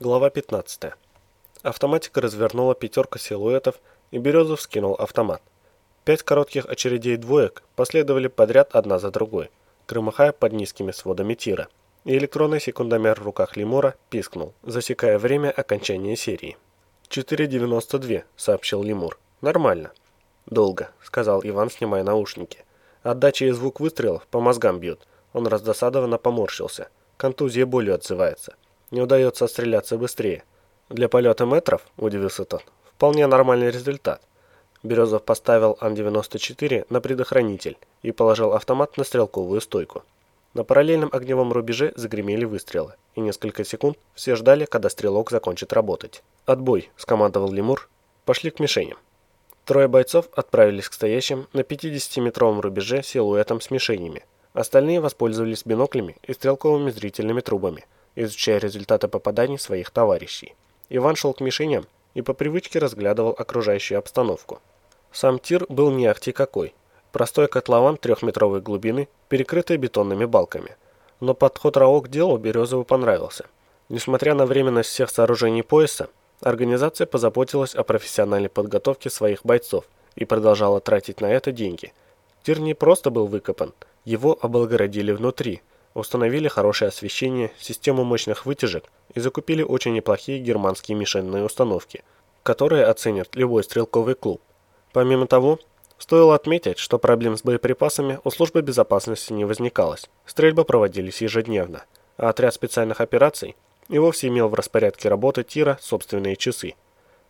Глава 15. Автоматика развернула пятерка силуэтов, и Березов скинул автомат. Пять коротких очередей двоек последовали подряд одна за другой, громыхая под низкими сводами тира. И электронный секундомер в руках Лемура пискнул, засекая время окончания серии. «4.92», — сообщил Лемур. «Нормально». «Долго», — сказал Иван, снимая наушники. «Отдача и звук выстрелов по мозгам бьют». Он раздосадованно поморщился. Контузия болью отзывается. Не удается отстреляться быстрее. Для полета метров, удивился тот, вполне нормальный результат. Березов поставил Ан-94 на предохранитель и положил автомат на стрелковую стойку. На параллельном огневом рубеже загремели выстрелы, и несколько секунд все ждали, когда стрелок закончит работать. «Отбой», — скомандовал Лемур. «Пошли к мишеням». Трое бойцов отправились к стоящим на 50-метровом рубеже силуэтам с мишенями. Остальные воспользовались биноклями и стрелковыми зрительными трубами — изучая результаты попаданий своих товарищей. Иван шел к мишеням и по привычке разглядывал окружающую обстановку. Сам тир был не ахти какой. Простой котлован трехметровой глубины, перекрытый бетонными балками. Но подход РАО к делу Березову понравился. Несмотря на временность всех сооружений пояса, организация позаботилась о профессиональной подготовке своих бойцов и продолжала тратить на это деньги. Тир не просто был выкопан, его облагородили внутри – установили хорошее освещение, систему мощных вытяжек и закупили очень неплохие германские мишенные установки, которые оценят любой стрелковый клуб. Помимо того, стоило отметить, что проблем с боеприпасами у службы безопасности не возникалось. Стрельбы проводились ежедневно, а отряд специальных операций и вовсе имел в распорядке работы тира собственные часы.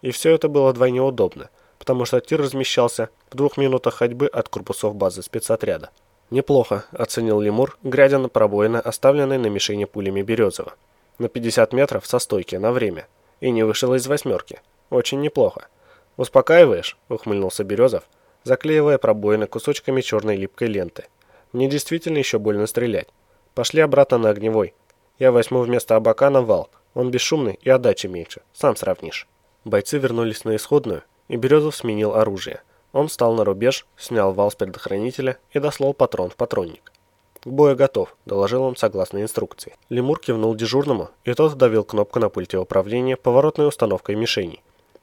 И все это было вдвойне удобно, потому что тир размещался в двух минутах ходьбы от корпусов базы спецотряда. «Неплохо», — оценил Лемур, глядя на пробоины, оставленные на мишени пулями Березова. «На 50 метров со стойки, на время. И не вышел из восьмерки. Очень неплохо». «Успокаиваешь?» — ухмыльнулся Березов, заклеивая пробоины кусочками черной липкой ленты. «Мне действительно еще больно стрелять. Пошли обратно на огневой. Я возьму вместо Абакана вал. Он бесшумный и отдачи меньше. Сам сравнишь». Бойцы вернулись на исходную, и Березов сменил оружие. Он встал на рубеж, снял вал с предохранителя и дослал патрон в патронник. «К бою готов», – доложил он согласно инструкции. Лемур кивнул дежурному, и тот вдавил кнопку на пульте управления поворотной установкой мишени.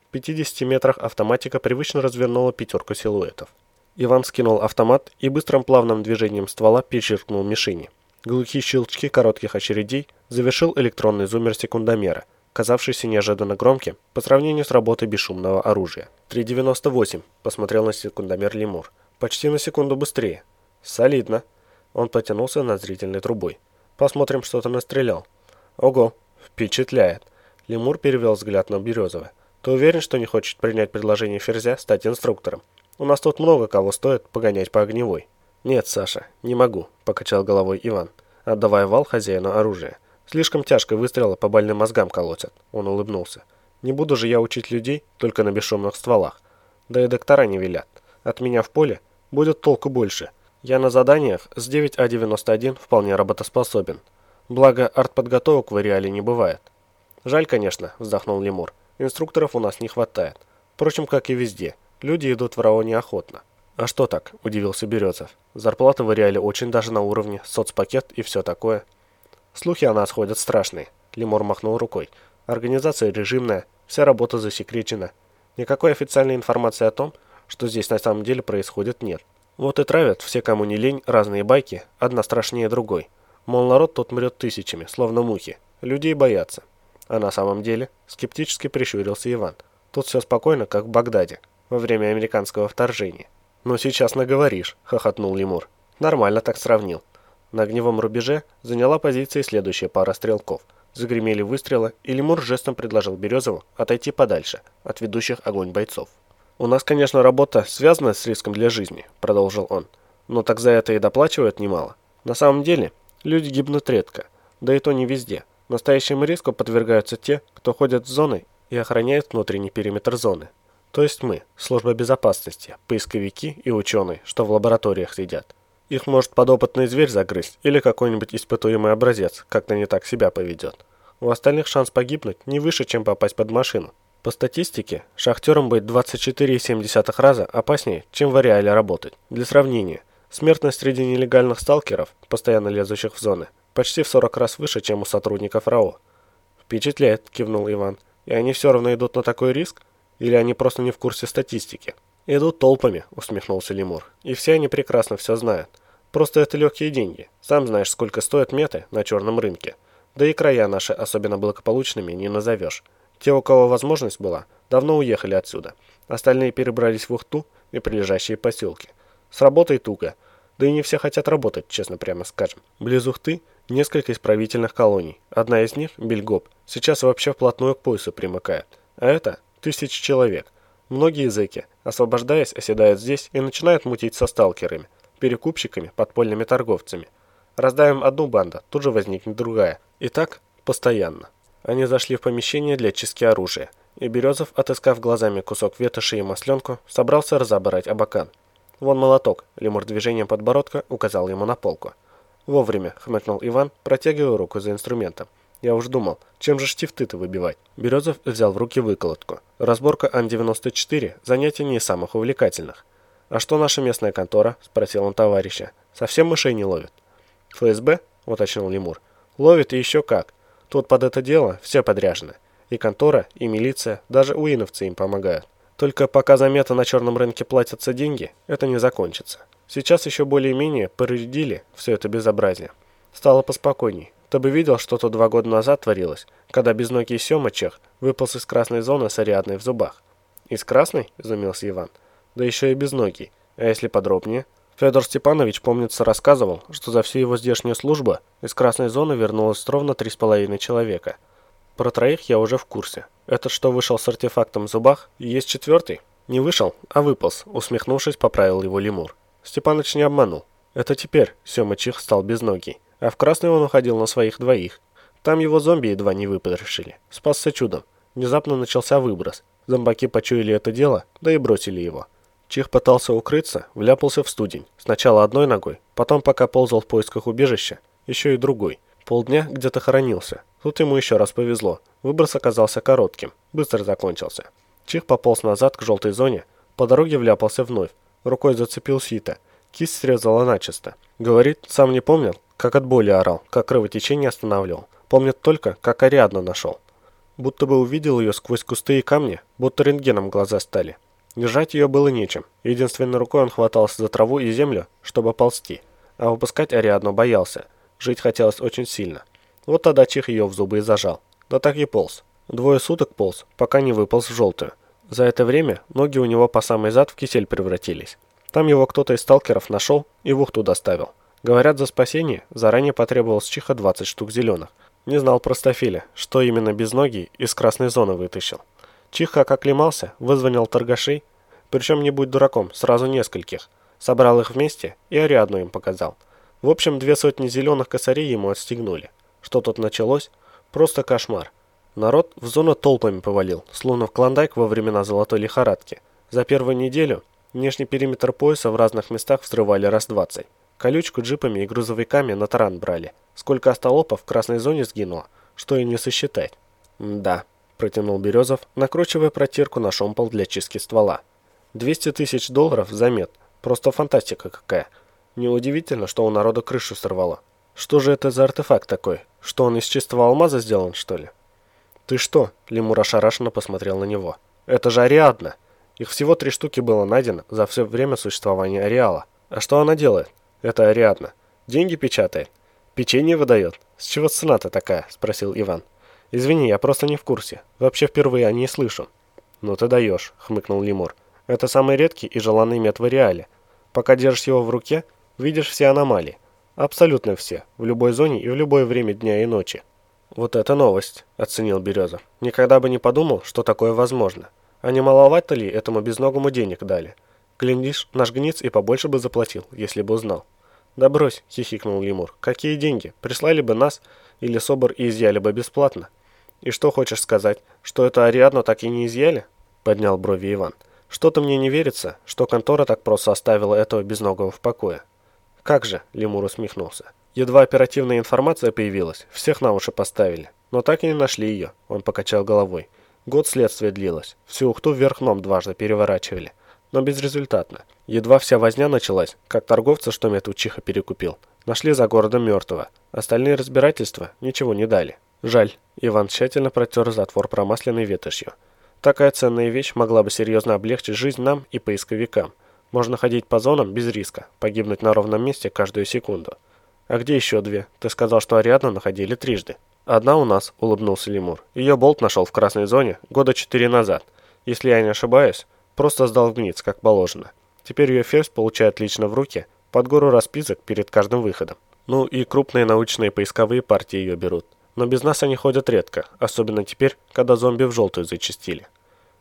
В 50 метрах автоматика привычно развернула пятерку силуэтов. Иван скинул автомат и быстрым плавным движением ствола перечеркнул мишени. Глухие щелчки коротких очередей завершил электронный зуммер секундомера – казавшийся неожиданно громким по сравнению с работой бесшумного оружия. 3.98, посмотрел на секундомер Лемур. Почти на секунду быстрее. Солидно. Он потянулся над зрительной трубой. Посмотрим, что ты настрелял. Ого, впечатляет. Лемур перевел взгляд на Березова. Ты уверен, что не хочешь принять предложение Ферзя стать инструктором? У нас тут много кого стоит погонять по огневой. Нет, Саша, не могу, покачал головой Иван, отдавая вал хозяину оружия. Слишком тяжко выстрелы по больным мозгам колотят. Он улыбнулся. Не буду же я учить людей только на бесшумных стволах. Да и доктора не велят. От меня в поле будет толку больше. Я на заданиях с 9А91 вполне работоспособен. Благо, артподготовок в реале не бывает. Жаль, конечно, вздохнул Лемур. Инструкторов у нас не хватает. Впрочем, как и везде. Люди идут в РАО неохотно. А что так, удивился Березов. Зарплата в реале очень даже на уровне, соцпакет и все такое. Слухи о нас ходят страшные. Лемор махнул рукой. Организация режимная, вся работа засекречена. Никакой официальной информации о том, что здесь на самом деле происходит, нет. Вот и травят все, кому не лень, разные байки, одна страшнее другой. Мол, народ тут мрет тысячами, словно мухи. Людей боятся. А на самом деле, скептически прищурился Иван. Тут все спокойно, как в Багдаде, во время американского вторжения. «Ну, сейчас наговоришь», — хохотнул Лемур. «Нормально так сравнил. На огневом рубеже заняла позиции следующая пара стрелков. Загремели выстрелы, и Лемур жестом предложил Березову отойти подальше от ведущих огонь бойцов. «У нас, конечно, работа связана с риском для жизни», — продолжил он. «Но так за это и доплачивают немало. На самом деле, люди гибнут редко, да и то не везде. Настоящему риску подвергаются те, кто ходят в зоны и охраняет внутренний периметр зоны. То есть мы, служба безопасности, поисковики и ученые, что в лабораториях сидят. Их может подопытный зверь загрызть или какой-нибудь испытуемый образец как-то не так себя поведет. У остальных шанс погибнуть не выше, чем попасть под машину. По статистике, шахтерам быть 24,7 раза опаснее, чем в ареале работать. Для сравнения, смертность среди нелегальных сталкеров, постоянно лезущих в зоны, почти в 40 раз выше, чем у сотрудников РАО. Впечатляет, кивнул Иван. И они все равно идут на такой риск? Или они просто не в курсе статистики? Идут толпами, усмехнулся Лемур. И все они прекрасно все знают. Просто это легкие деньги. Сам знаешь, сколько стоят меты на черном рынке. Да и края наши особенно благополучными не назовешь. Те, у кого возможность была, давно уехали отсюда. Остальные перебрались в Ухту и прилежащие поселки. С работой туго. Да и не все хотят работать, честно прямо скажем. Близ Ухты несколько исправительных колоний. Одна из них, Бельгоп, сейчас вообще вплотную к поясу примыкает. А это тысячи человек. Многие языки, освобождаясь, оседают здесь и начинают мутить со сталкерами, перекупщиками, подпольными торговцами. Раздаем одну банду, тут же возникнет другая. И так постоянно. Они зашли в помещение для чистки оружия, и Березов, отыскав глазами кусок ветоши и масленку, собрался разобрать абакан. «Вон молоток», — лемур движением подбородка указал ему на полку. «Вовремя», — хмыкнул Иван, протягивая руку за инструментом. «Я уж думал, чем же штифты-то выбивать?» Березов взял в руки выколотку. Разборка Ан-94 – занятие не из самых увлекательных. «А что наша местная контора?» – спросил он товарища. «Совсем мышей не ловит?» «ФСБ?» – уточнил Лемур. «Ловит и еще как. Тут под это дело все подряжены. И контора, и милиция, даже уиновцы им помогают. Только пока за мета на черном рынке платятся деньги, это не закончится. Сейчас еще более-менее проредили все это безобразие. Стало поспокойней. Ты бы видел, что тут два года назад творилось, когда безногий Сема Чех выполз из красной зоны с Ариадной в зубах. «Из красной?» – изумился Иван. «Да еще и безногий. А если подробнее?» Федор Степанович, помнится, рассказывал, что за всю его здешнюю службу из красной зоны вернулось ровно три с половиной человека. Про троих я уже в курсе. Этот, что вышел с артефактом в зубах, и есть четвертый? Не вышел, а выполз, усмехнувшись, поправил его лемур. Степаныч не обманул. Это теперь Сема стал безногий, а в красный он уходил на своих двоих. Там его зомби едва не выпотрошили. Спасся чудом. Внезапно начался выброс. Зомбаки почуяли это дело, да и бросили его. Чих пытался укрыться, вляпался в студень. Сначала одной ногой, потом, пока ползал в поисках убежища, еще и другой. Полдня где-то хоронился. Тут ему еще раз повезло. Выброс оказался коротким, быстро закончился. Чих пополз назад к желтой зоне, по дороге вляпался вновь, рукой зацепил сито, кисть срезала начисто. Говорит, сам не помнил, как от боли орал, как кровотечение останавливал. Помнит только, как Ариадну нашел. Будто бы увидел ее сквозь кусты и камни, будто рентгеном глаза стали. Держать ее было нечем. Единственной рукой он хватался за траву и землю, чтобы ползти. А выпускать Ариадну боялся. Жить хотелось очень сильно. Вот тогда Чих ее в зубы и зажал. Да так и полз. Двое суток полз, пока не выполз в желтую. За это время ноги у него по самый зад в кисель превратились. Там его кто-то из сталкеров нашел и в ухту доставил. Говорят, за спасение заранее потребовалось Чиха 20 штук зеленых. Не знал простофиля, что именно без ноги из красной зоны вытащил. Чих как оклемался, вызвонил торгашей, причем не будь дураком, сразу нескольких. Собрал их вместе и Ариадну им показал. В общем, две сотни зеленых косарей ему отстегнули. Что тут началось? Просто кошмар. Народ в зону толпами повалил, словно в Клондайк во времена золотой лихорадки. За первую неделю внешний периметр пояса в разных местах взрывали раз двадцать. Колючку джипами и грузовиками на таран брали. Сколько остолопов в красной зоне сгинуло, что и не сосчитать. да протянул Березов, накручивая протирку на шомпол для чистки ствола. 200 тысяч долларов за мед. Просто фантастика какая. Неудивительно, что у народа крышу сорвало. Что же это за артефакт такой? Что он из чистого алмаза сделан, что ли? Ты что? Лемур ошарашенно посмотрел на него. Это же Ариадна. Их всего три штуки было найдено за все время существования Ареала. А что она делает? Это Ариадна. Деньги печатает. Печенье выдает. С чего цена-то такая? Спросил Иван. «Извини, я просто не в курсе. Вообще впервые о ней слышу». «Ну ты даешь», — хмыкнул Лемур. «Это самый редкий и желанный мед в реале. Пока держишь его в руке, видишь все аномалии. Абсолютно все, в любой зоне и в любое время дня и ночи». «Вот это новость», — оценил Березов. «Никогда бы не подумал, что такое возможно. А не маловато ли этому безногому денег дали? Глядишь, наш гниц и побольше бы заплатил, если бы узнал». «Да брось», — хихикнул Лемур. «Какие деньги? Прислали бы нас или Собор и изъяли бы бесплатно». «И что хочешь сказать, что это Ариадну так и не изъяли?» — поднял брови Иван. «Что-то мне не верится, что контора так просто оставила этого безногого в покое». «Как же?» — Лемур усмехнулся. «Едва оперативная информация появилась, всех на уши поставили. Но так и не нашли ее», — он покачал головой. Год следствия длилось, всю Ухту вверх дном дважды переворачивали. Но безрезультатно. Едва вся возня началась, как торговца, что Метучиха перекупил, нашли за городом мертвого. Остальные разбирательства ничего не дали. Жаль, Иван тщательно протер затвор промасленной ветошью. Такая ценная вещь могла бы серьезно облегчить жизнь нам и поисковикам. Можно ходить по зонам без риска, погибнуть на ровном месте каждую секунду. А где еще две? Ты сказал, что Ариадну находили трижды. Одна у нас, улыбнулся Лемур. Ее Болт нашел в красной зоне года четыре назад. Если я не ошибаюсь, просто сдал в гниц, как положено. Теперь ее ферзь получает лично в руки, под гору расписок перед каждым выходом. Ну и крупные научные поисковые партии ее берут. Но без нас они ходят редко, особенно теперь, когда зомби в желтую зачастили.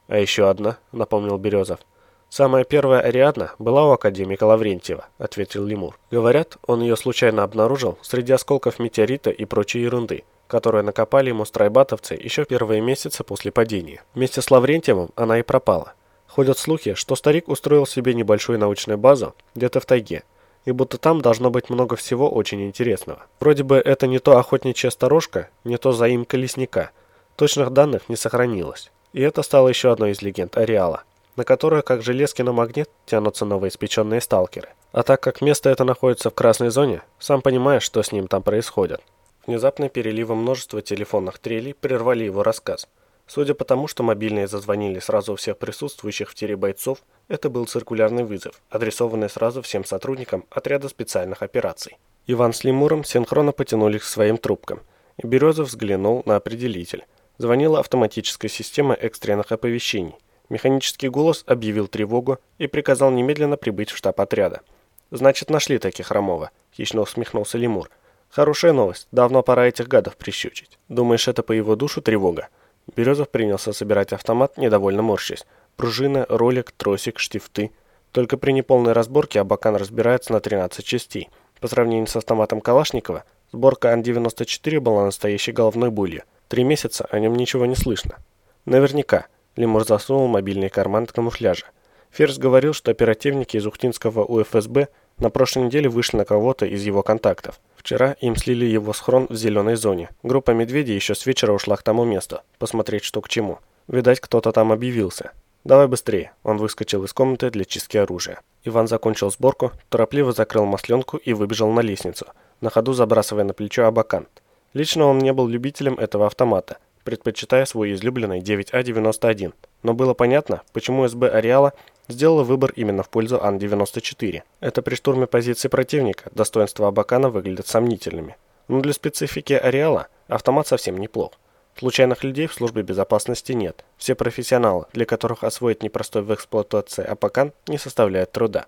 А еще одна, напомнил Березов. «Самая первая Ариадна была у академика Лаврентьева», — ответил Лемур. «Говорят, он ее случайно обнаружил среди осколков метеорита и прочей ерунды, которые накопали ему страйбатовцы еще первые месяцы после падения. Вместе с Лаврентьевым она и пропала. Ходят слухи, что старик устроил себе небольшую научную базу где-то в тайге, и будто там должно быть много всего очень интересного. Вроде бы это не то охотничья сторожка, не то заимка лесника. Точных данных не сохранилось. И это стало еще одной из легенд Ареала, на которую, как железки на магнит, тянутся новоиспеченные сталкеры. А так как место это находится в красной зоне, сам понимаешь, что с ним там происходит. Внезапно переливом множества телефонных трелей прервали его рассказ. Судя по тому, что мобильные зазвонили сразу у всех присутствующих в тире бойцов, это был циркулярный вызов, адресованный сразу всем сотрудникам отряда специальных операций. Иван с Лемуром синхронно потянулись к своим трубкам, и Березов взглянул на определитель. Звонила автоматическая система экстренных оповещений. Механический голос объявил тревогу и приказал немедленно прибыть в штаб отряда. «Значит, нашли таких Хромова», — хищно усмехнулся Лемур. «Хорошая новость. Давно пора этих гадов прищучить. Думаешь, это по его душу тревога?» Березов принялся собирать автомат, недовольно морщась. Пружина, ролик, тросик, штифты. Только при неполной разборке Абакан разбирается на 13 частей. По сравнению с автоматом Калашникова, сборка Ан-94 была настоящей головной болью. Три месяца о нем ничего не слышно. Наверняка. Лемур засунул мобильный карман камуфляжа. Ферзь говорил, что оперативники из Ухтинского УФСБ на прошлой неделе вышли на кого-то из его контактов. Вчера им слили его схрон в зеленой зоне. Группа медведей еще с вечера ушла к тому месту, посмотреть что к чему. Видать, кто-то там объявился. «Давай быстрее!» Он выскочил из комнаты для чистки оружия. Иван закончил сборку, торопливо закрыл масленку и выбежал на лестницу, на ходу забрасывая на плечо абакан. Лично он не был любителем этого автомата, предпочитая свой излюбленный 9А91. Но было понятно, почему СБ Ареала сделала выбор именно в пользу Ан-94. Это при штурме позиции противника достоинства Абакана выглядят сомнительными. Но для специфики Ареала автомат совсем неплох. Случайных людей в службе безопасности нет. Все профессионалы, для которых освоить непростой в эксплуатации Апакан не составляет труда.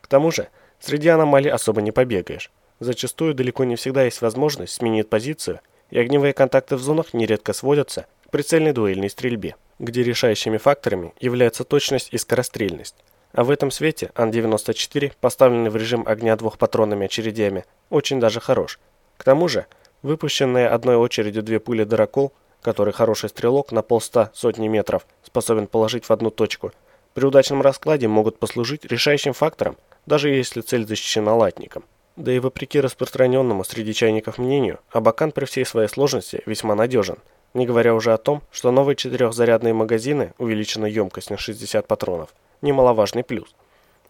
К тому же, среди аномалий особо не побегаешь. Зачастую далеко не всегда есть возможность сменить позицию, и огневые контакты в зонах нередко сводятся к прицельной дуэльной стрельбе, где решающими факторами являются точность и скорострельность. А в этом свете Ан-94, поставленный в режим огня двухпатронными очередями, очень даже хорош. К тому же, выпущенные одной очередью две пули «Дракол», который хороший стрелок на полста сотни метров способен положить в одну точку, при удачном раскладе могут послужить решающим фактором, даже если цель защищена латником. Да и вопреки распространенному среди чайников мнению, Абакан при всей своей сложности весьма надежен, не говоря уже о том, что новые четырехзарядные магазины, увеличенная емкость на 60 патронов, немаловажный плюс.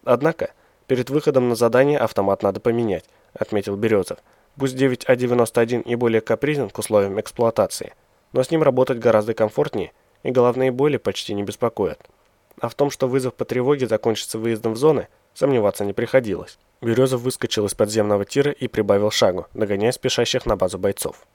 Однако, перед выходом на задание автомат надо поменять, отметил Березов. Пусть 9А91 и более капризен к условиям эксплуатации, но с ним работать гораздо комфортнее, и головные боли почти не беспокоят. А в том, что вызов по тревоге закончится выездом в зоны, сомневаться не приходилось. Березов выскочил из подземного тира и прибавил шагу, догоняя спешащих на базу бойцов.